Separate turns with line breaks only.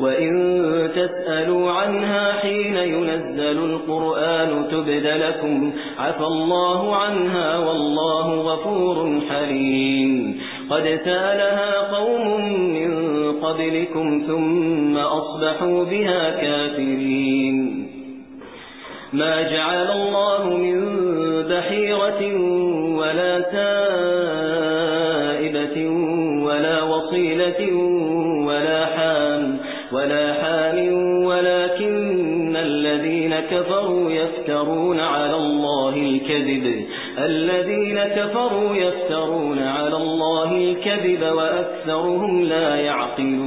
وإن تسألوا عنها حين ينزل القرآن تبد لكم. عفى الله عنها والله غفور حليم. قد سألها قوم من قبلكم ثم أصبحوا بها كافرين. ما جعل الله من بحيرة ولا تائبة ولا وصيلة ولا حام ولكن الذين كفروا يفترون على الله الكذب. الذين كفروا يفترون على الله الكذب وأكثرهم لا يعقلون.